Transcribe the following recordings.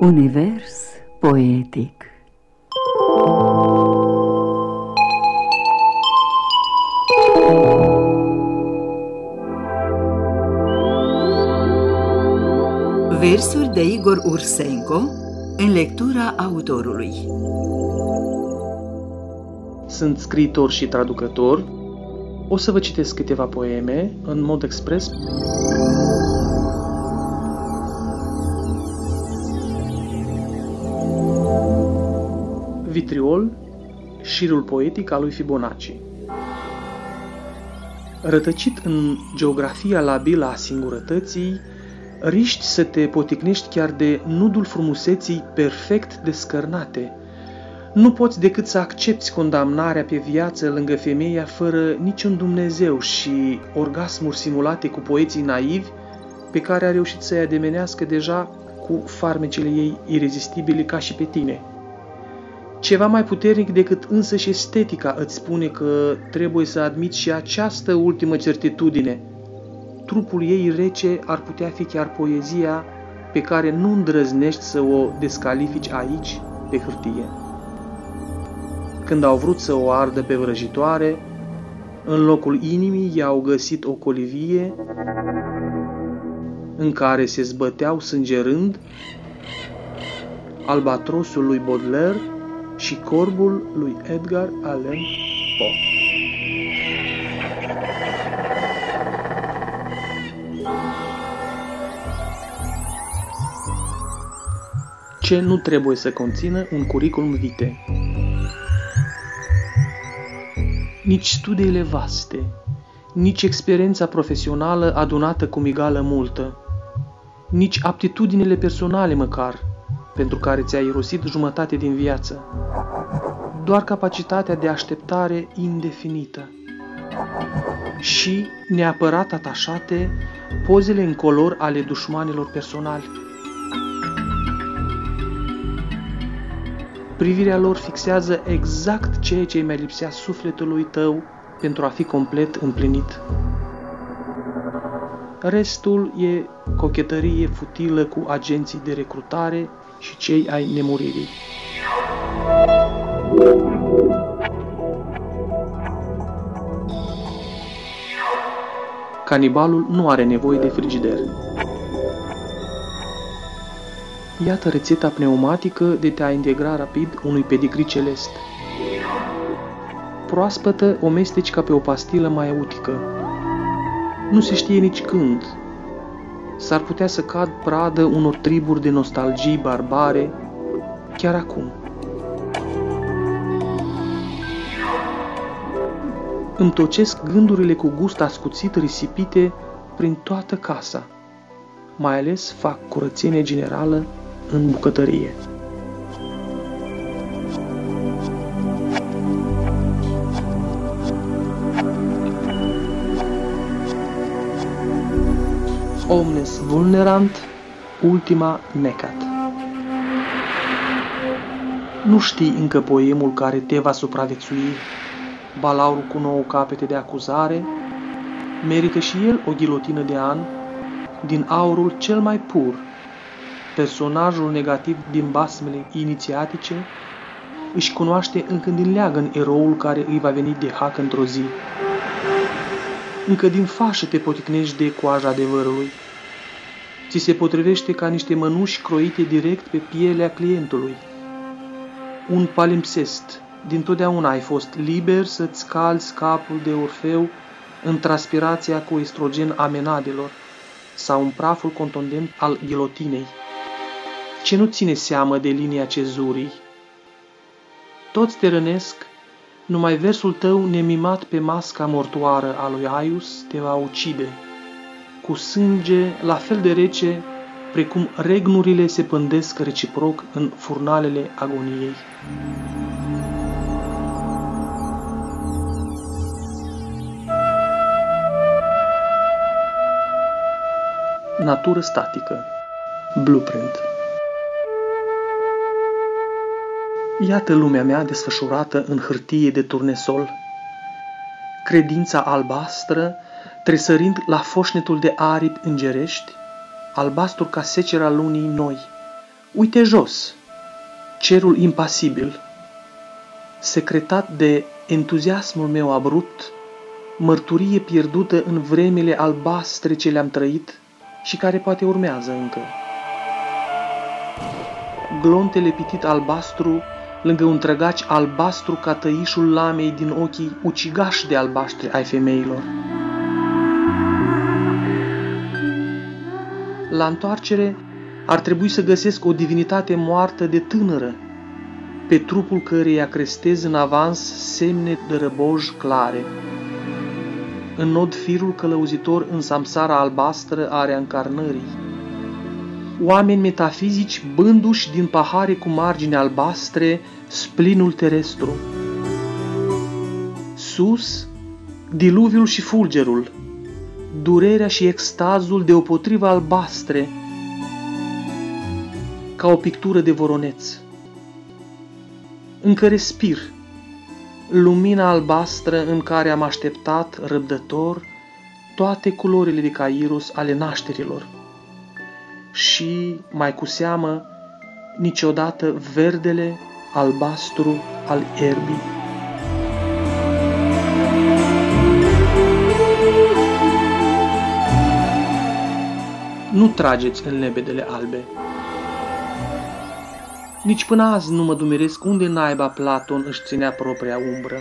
Univers poetic Versuri de Igor Ursenco în lectura autorului Sunt scriitor și traducător. O să vă citesc câteva poeme în mod expres. Vitriol, șirul poetic al lui Fibonacci. Rătăcit în geografia labilă a singurătății, riști să te poticnești chiar de nudul frumuseții perfect descărnate. Nu poți decât să accepti condamnarea pe viață lângă femeia fără niciun Dumnezeu și orgasmuri simulate cu poeții naivi pe care a reușit să-i ademenească deja cu farmecele ei irezistibile ca și pe tine. Ceva mai puternic decât însă și estetica îți spune că trebuie să admiți și această ultimă certitudine. Trupul ei rece ar putea fi chiar poezia pe care nu îndrăznești să o descalifici aici, pe hârtie. Când au vrut să o ardă pe vrăjitoare, în locul inimii i-au găsit o colivie în care se zbăteau sângerând albatrosul lui Baudelaire și corbul lui Edgar Allan Poe. Ce nu trebuie să conțină un curriculum vitae? Nici studiile vaste, nici experiența profesională adunată cu migală multă, nici aptitudinile personale măcar, pentru care ți-ai irosit jumătate din viață, doar capacitatea de așteptare indefinită și neapărat atașate pozele în color ale dușmanilor personali. Privirea lor fixează exact ceea ce îi mai lipsea sufletului tău pentru a fi complet împlinit. Restul e cochetărie futilă cu agenții de recrutare și cei ai nemuririi. Canibalul nu are nevoie de frigider. Iată rețeta pneumatică de te a integra rapid unui pedigri celest. Proaspătă o mesteci ca pe o pastilă mai autică. Nu se știe nici când. S-ar putea să cad pradă unor triburi de nostalgii barbare chiar acum. Îmi tocesc gândurile cu gust ascuțit risipite prin toată casa. Mai ales fac curățenie generală în bucătărie. Omnes vulnerant, ultima necat. Nu știi încă poemul care te va supraviețui, balaurul cu nouă capete de acuzare, merită și el o ghilotină de an, din aurul cel mai pur, personajul negativ din basmele inițiatice, își cunoaște încă din leagăn eroul care îi va veni de hac într-o zi. Încă din fașă te poticnești de coaja adevărului. Ți se potrivește ca niște mănuși croite direct pe pielea clientului. Un palimpsest. Din totdeauna ai fost liber să-ți calzi capul de orfeu în transpirația cu estrogen amenadelor sau în praful contundent al ghilotinei ce nu ține seamă de linia cezurii. Toți te rănesc, numai versul tău nemimat pe masca mortoară a lui Aius te va ucide, cu sânge la fel de rece precum regnurile se pândesc reciproc în furnalele agoniei. Natură statică. Blueprint Iată lumea mea desfășurată în hârtie de turnesol. Credința albastră tresărind la foșnetul de aripi îngerești, albastru ca secera lunii noi. Uite jos, cerul impasibil, secretat de entuziasmul meu abrupt, mărturie pierdută în vremile albastre ce le-am trăit și care poate urmează încă. Glontele pitit albastru lângă un trăgaci albastru ca tăișul lamei din ochii ucigași de albaștri ai femeilor. La întoarcere ar trebui să găsesc o divinitate moartă de tânără, pe trupul căreia crestez în avans semne de răboj clare. În nod firul călăuzitor în samsara albastră a reîncarnării. Oameni metafizici bânduși din pahare cu margine albastre splinul terestru. Sus, diluviul și fulgerul, durerea și extazul deopotrivă albastre, ca o pictură de voroneț. Încă respir, lumina albastră în care am așteptat răbdător toate culorile de Cairus ale nașterilor și, mai cu seamă, niciodată verdele albastru al erbii. Nu trageți în lebedele albe. Nici până azi nu mă dumeresc unde naiba Platon își ținea propria umbră.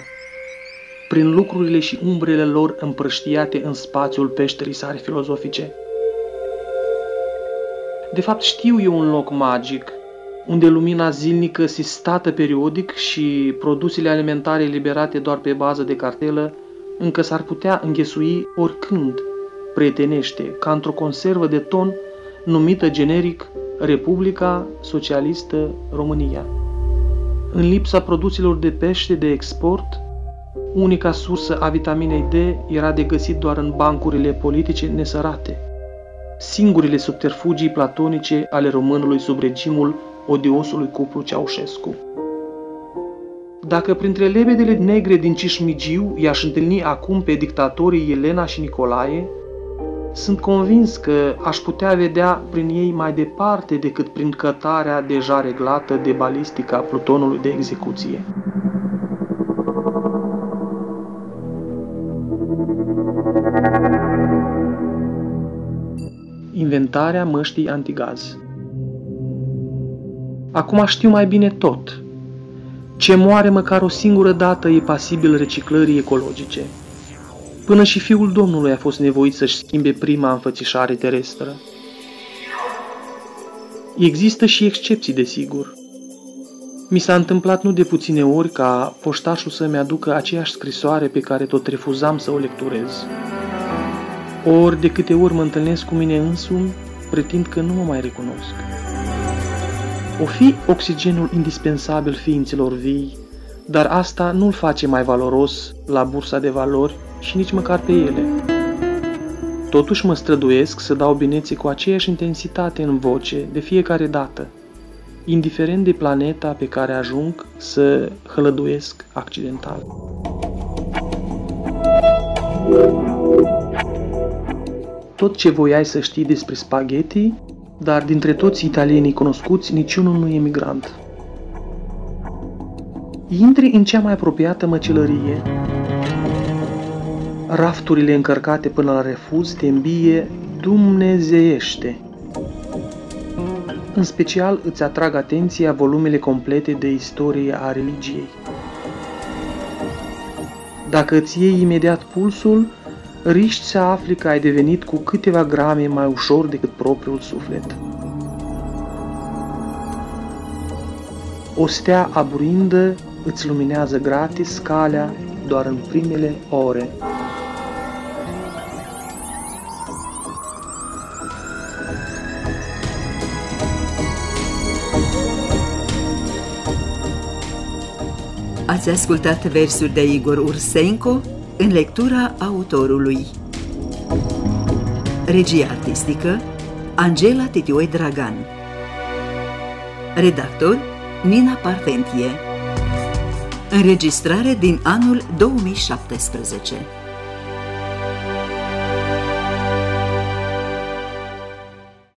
Prin lucrurile și umbrele lor împrăștiate în spațiul peșterii sare filozofice. De fapt știu eu un loc magic, unde lumina zilnică stată periodic și produsele alimentare liberate doar pe bază de cartelă încă s-ar putea înghesui oricând prietenește, ca într-o conservă de ton numită generic Republica Socialistă România. În lipsa produselor de pește de export, unica sursă a vitaminei D era de găsit doar în bancurile politice nesărate. Singurile subterfugii platonice ale românului sub regimul odiosului cuplu Ceaușescu. Dacă printre lebedele negre din Cismigiu i-aș întâlni acum pe dictatorii Elena și Nicolae, sunt convins că aș putea vedea prin ei mai departe decât prin cătarea deja reglată de balistica plutonului de execuție. Inventarea măștii antigaz Acum știu mai bine tot. Ce moare măcar o singură dată e pasibil reciclării ecologice. Până și fiul Domnului a fost nevoit să-și schimbe prima înfățișare terestră. Există și excepții, desigur. Mi s-a întâmplat nu de puține ori ca poștașul să-mi aducă aceeași scrisoare pe care tot refuzam să o lecturez. Ori de câte ori mă întâlnesc cu mine însumi, pretind că nu mă mai recunosc. O fi oxigenul indispensabil ființelor vii, dar asta nu-l face mai valoros la bursa de valori și nici măcar pe ele. Totuși mă străduiesc să dau bineții cu aceeași intensitate în voce de fiecare dată, indiferent de planeta pe care ajung să hălăduiesc accidental. Tot ce voiai să știi despre spaghetti, dar dintre toți italienii cunoscuți, niciunul nu e migrant. Intri în cea mai apropiată măcelărie, rafturile încărcate până la refuz te îmbie dumnezeiește. În special îți atrag atenția volumele complete de istorie a religiei. Dacă îți iei imediat pulsul, riști să afli că ai devenit cu câteva grame mai ușor decât propriul suflet. O stea aburindă îți luminează gratis calea doar în primele ore. Ați ascultat versuri de Igor Ursenco în lectura autorului. Regia artistică Angela Titioi Dragan. Redactor Nina Parfentie Înregistrare din anul 2017